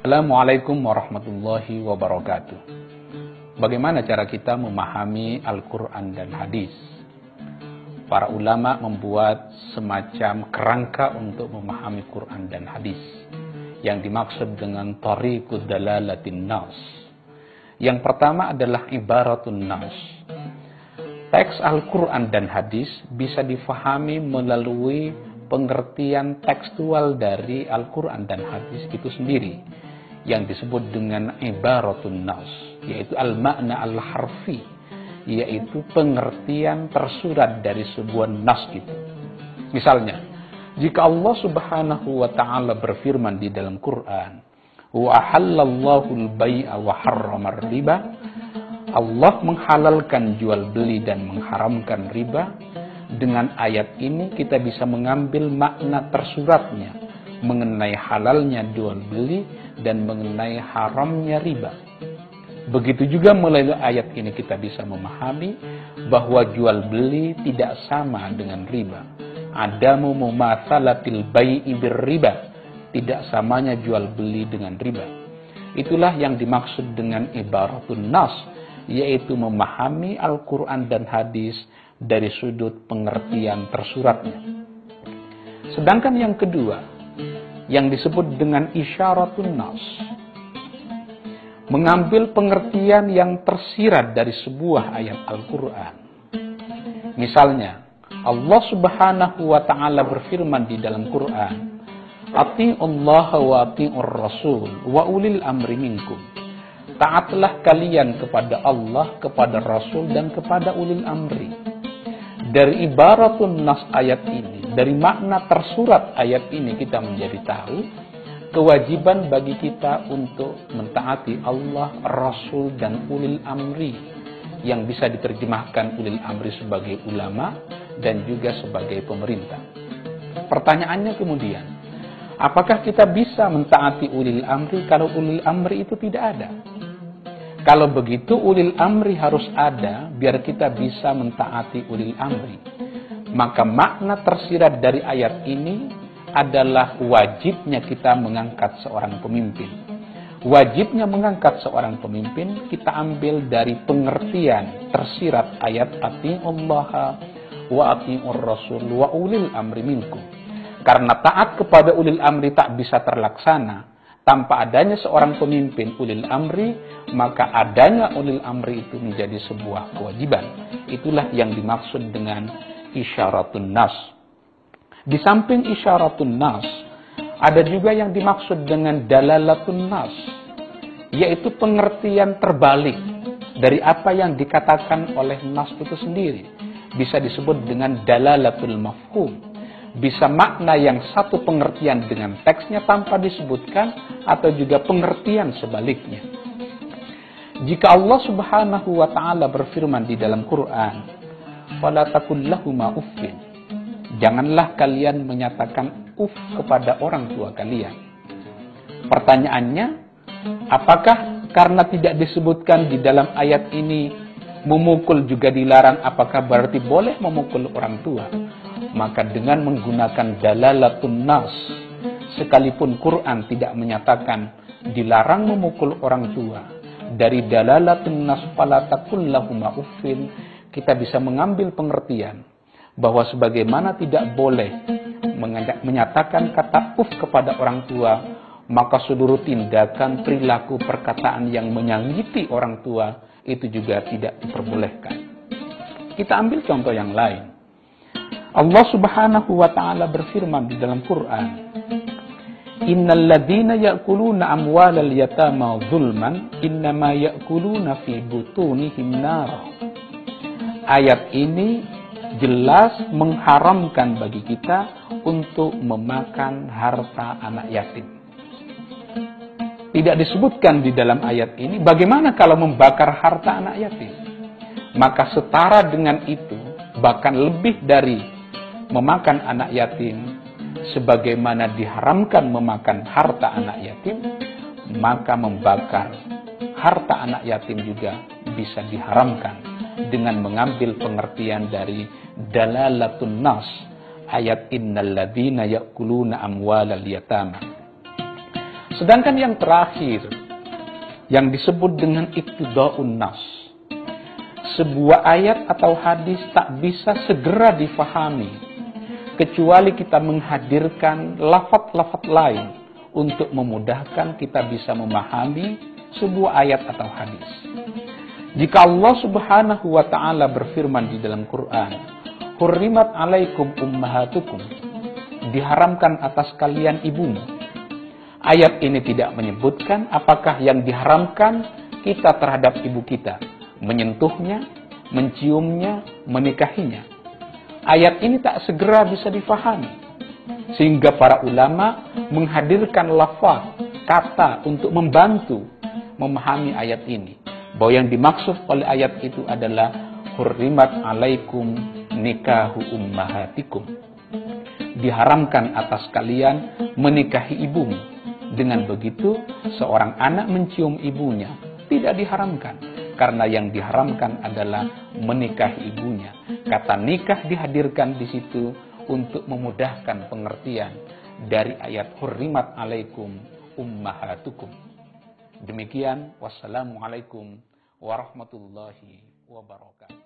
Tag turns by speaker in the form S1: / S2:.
S1: Assalamualaikum warahmatullahi wabarakatuh. Bagaimana cara kita memahami Al-Quran dan hadis? Para ulama membuat semacam kerangka untuk memahami Quran dan hadis yang dimaksud dengan tariqud dalalatin nas. Yang pertama adalah ibaratun nas. Teks Al-Quran dan hadis bisa difahami melalui pengertian tekstual dari Al-Quran dan hadis itu sendiri yang disebut dengan ibaratun nas, yaitu al-makna al-harfi, yaitu pengertian tersurat dari sebuah nas itu. Misalnya, jika Allah Subhanahu wa taala berfirman di dalam Quran, "Wa ahallallahu al-bai'a wa harrama riba", Allah menghalalkan jual beli dan mengharamkan riba. Dengan ayat ini kita bisa mengambil makna tersuratnya mengenai halalnya jual beli dan mengenai haramnya riba. Begitu juga melalui ayat ini kita bisa memahami bahwa jual beli tidak sama dengan riba. Adamu mumatsalatil bai'i riba. Tidak samanya jual beli dengan riba. Itulah yang dimaksud dengan ibaratun nas, yaitu memahami Al-Quran dan hadis dari sudut pengertian tersuratnya. Sedangkan yang kedua, yang disebut dengan isyaratun nas. Mengambil pengertian yang tersirat dari sebuah ayat Al-Quran. Misalnya, Allah subhanahu wa ta'ala berfirman di dalam Quran, Allah wa ati'ur rasul wa ulil amri minkum. Taatlah kalian kepada Allah, kepada Rasul, dan kepada ulil amri. Dari ibaratun nas ayat ini, dari makna tersurat ayat ini kita menjadi tahu kewajiban bagi kita untuk mentaati Allah, Rasul, dan ulil amri yang bisa diterjemahkan ulil amri sebagai ulama dan juga sebagai pemerintah. Pertanyaannya kemudian, apakah kita bisa mentaati ulil amri kalau ulil amri itu tidak ada? Kalau begitu ulil amri harus ada biar kita bisa mentaati ulil amri. Maka makna tersirat dari ayat ini adalah wajibnya kita mengangkat seorang pemimpin. Wajibnya mengangkat seorang pemimpin kita ambil dari pengertian tersirat ayat Allah wa ati'ur rasul wa ulil amri minkum. Karena taat kepada ulil amri tak bisa terlaksana tanpa adanya seorang pemimpin ulil amri, maka adanya ulil amri itu menjadi sebuah kewajiban. Itulah yang dimaksud dengan isyaratun nas. Di samping isyaratun nas, ada juga yang dimaksud dengan dalalatun nas, yaitu pengertian terbalik dari apa yang dikatakan oleh nas itu sendiri. Bisa disebut dengan dalalatul mafhum. Bisa makna yang satu pengertian dengan teksnya tanpa disebutkan atau juga pengertian sebaliknya. Jika Allah Subhanahu wa taala berfirman di dalam Quran, fala takullahuma uffin. Janganlah kalian menyatakan uff kepada orang tua kalian. Pertanyaannya, apakah karena tidak disebutkan di dalam ayat ini memukul juga dilarang, apakah berarti boleh memukul orang tua? Maka dengan menggunakan dalalatun nas, sekalipun Quran tidak menyatakan dilarang memukul orang tua, dari dalalatun nas fala takullahuma uffin kita bisa mengambil pengertian bahwa sebagaimana tidak boleh menyatakan kata uf kepada orang tua, maka seluruh tindakan, perilaku, perkataan yang menyangiti orang tua itu juga tidak diperbolehkan. Kita ambil contoh yang lain. Allah Subhanahu wa taala berfirman di dalam Quran, Innal ladzina ya'kuluna amwalal yatama zulman innama ya'kuluna fi butunihim nar ayat ini jelas mengharamkan bagi kita untuk memakan harta anak yatim. Tidak disebutkan di dalam ayat ini bagaimana kalau membakar harta anak yatim. Maka setara dengan itu, bahkan lebih dari memakan anak yatim, sebagaimana diharamkan memakan harta anak yatim, maka membakar harta anak yatim juga bisa diharamkan dengan mengambil pengertian dari dalalatun nas ayat innal ladzina ya'kuluna amwalal yatama. Sedangkan yang terakhir yang disebut dengan iktida'un nas. Sebuah ayat atau hadis tak bisa segera difahami kecuali kita menghadirkan lafat-lafat lain untuk memudahkan kita bisa memahami sebuah ayat atau hadis. Jika Allah Subhanahu wa taala berfirman di dalam Quran, "Hurrimat 'alaikum ummahatukum." Diharamkan atas kalian ibumu. Ayat ini tidak menyebutkan apakah yang diharamkan kita terhadap ibu kita, menyentuhnya, menciumnya, menikahinya. Ayat ini tak segera bisa difahami. Sehingga para ulama menghadirkan lafaz, kata untuk membantu memahami ayat ini. Bahwa yang dimaksud oleh ayat itu adalah hurrimat alaikum nikahu ummahatikum. Diharamkan atas kalian menikahi ibumu. Dengan begitu, seorang anak mencium ibunya tidak diharamkan. Karena yang diharamkan adalah menikahi ibunya. Kata nikah dihadirkan di situ untuk memudahkan pengertian dari ayat hurrimat alaikum ummahatukum. Demikian wassalamualaikum warahmatullahi wabarakatuh.